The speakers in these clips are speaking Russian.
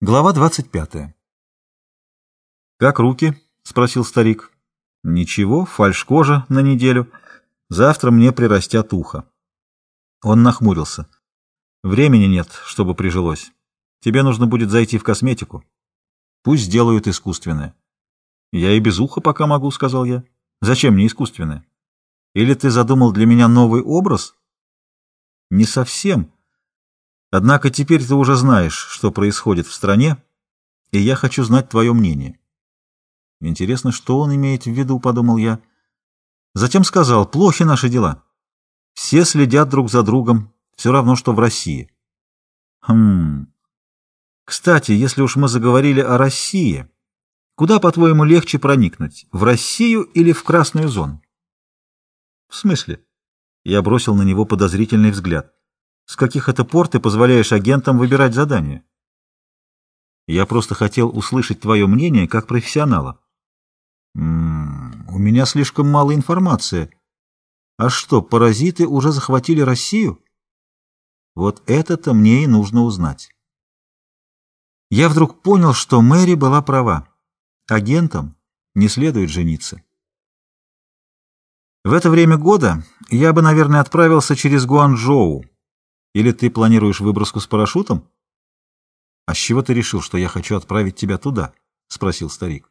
Глава 25. «Как руки?» — спросил старик. «Ничего, фальшкожа на неделю. Завтра мне прирастят ухо». Он нахмурился. «Времени нет, чтобы прижилось. Тебе нужно будет зайти в косметику. Пусть сделают искусственное». «Я и без уха пока могу», — сказал я. «Зачем мне искусственное? Или ты задумал для меня новый образ?» «Не совсем». Однако теперь ты уже знаешь, что происходит в стране, и я хочу знать твое мнение. Интересно, что он имеет в виду, подумал я. Затем сказал, плохи наши дела. Все следят друг за другом, все равно, что в России. Хм. Кстати, если уж мы заговорили о России, куда, по-твоему, легче проникнуть, в Россию или в красную зону? В смысле? Я бросил на него подозрительный взгляд. С каких это пор ты позволяешь агентам выбирать задания? Я просто хотел услышать твое мнение как профессионала. М -м, у меня слишком мало информации. А что, паразиты уже захватили Россию? Вот это-то мне и нужно узнать. Я вдруг понял, что Мэри была права. Агентам не следует жениться. В это время года я бы, наверное, отправился через Гуанчжоу, или ты планируешь выброску с парашютом? — А с чего ты решил, что я хочу отправить тебя туда? — спросил старик.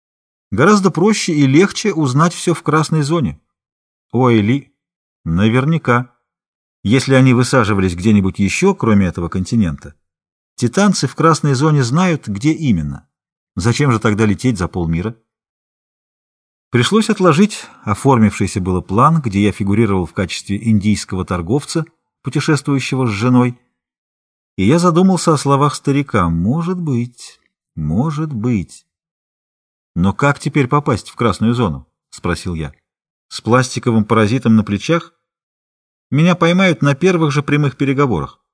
— Гораздо проще и легче узнать все в красной зоне. — Ой, Ли, наверняка. Если они высаживались где-нибудь еще, кроме этого континента, титанцы в красной зоне знают, где именно. Зачем же тогда лететь за полмира? Пришлось отложить оформившийся было план, где я фигурировал в качестве индийского торговца — путешествующего с женой, и я задумался о словах старика. Может быть, может быть. Но как теперь попасть в красную зону? — спросил я. С пластиковым паразитом на плечах? Меня поймают на первых же прямых переговорах.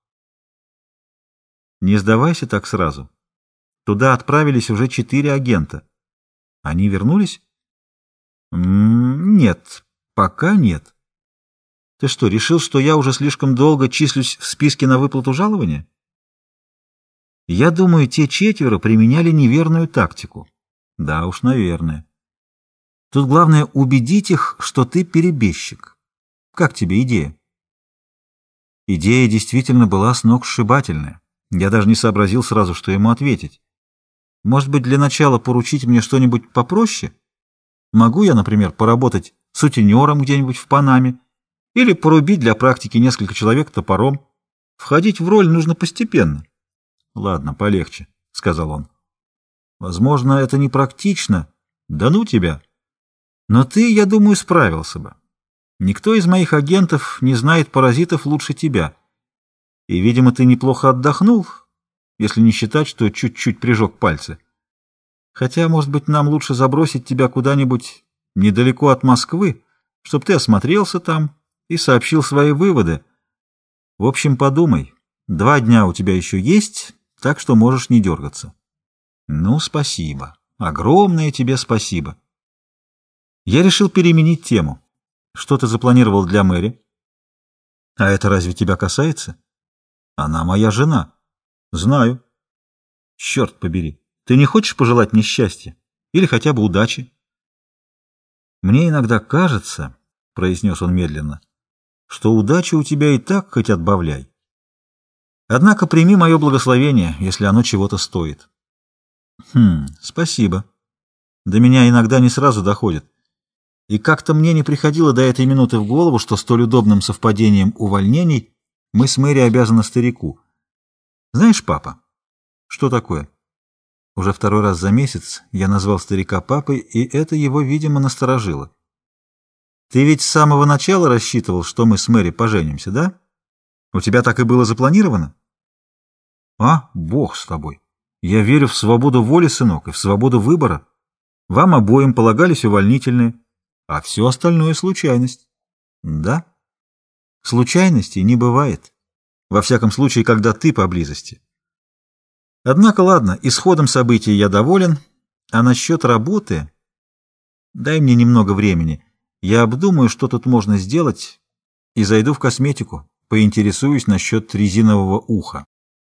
Не сдавайся так сразу. Туда отправились уже четыре агента. Они вернулись? Нет, пока нет. Ты что, решил, что я уже слишком долго числюсь в списке на выплату жалования? Я думаю, те четверо применяли неверную тактику. Да уж, наверное. Тут главное убедить их, что ты перебежчик. Как тебе идея? Идея действительно была сногсшибательная. Я даже не сообразил сразу, что ему ответить. Может быть, для начала поручить мне что-нибудь попроще? Могу я, например, поработать сутенером где-нибудь в Панаме, или порубить для практики несколько человек топором. Входить в роль нужно постепенно. — Ладно, полегче, — сказал он. — Возможно, это непрактично. Да ну тебя! Но ты, я думаю, справился бы. Никто из моих агентов не знает паразитов лучше тебя. И, видимо, ты неплохо отдохнул, если не считать, что чуть-чуть прижег пальцы. Хотя, может быть, нам лучше забросить тебя куда-нибудь недалеко от Москвы, чтобы ты осмотрелся там, и сообщил свои выводы. В общем, подумай. Два дня у тебя еще есть, так что можешь не дергаться. Ну, спасибо. Огромное тебе спасибо. Я решил переменить тему. Что ты запланировал для Мэри? А это разве тебя касается? Она моя жена. Знаю. Черт побери. Ты не хочешь пожелать мне счастья? Или хотя бы удачи? Мне иногда кажется, — произнес он медленно, что удача у тебя и так хоть отбавляй. Однако прими мое благословение, если оно чего-то стоит. Хм, спасибо. До меня иногда не сразу доходит. И как-то мне не приходило до этой минуты в голову, что столь удобным совпадением увольнений мы с Мэри обязаны старику. Знаешь, папа, что такое? Уже второй раз за месяц я назвал старика папой, и это его, видимо, насторожило. Ты ведь с самого начала рассчитывал, что мы с Мэри поженимся, да? У тебя так и было запланировано? А, бог с тобой. Я верю в свободу воли, сынок, и в свободу выбора. Вам обоим полагались увольнительные, а все остальное — случайность. Да? Случайностей не бывает. Во всяком случае, когда ты поблизости. Однако, ладно, исходом событий я доволен, а насчет работы... Дай мне немного времени — я обдумаю, что тут можно сделать, и зайду в косметику, поинтересуюсь насчет резинового уха.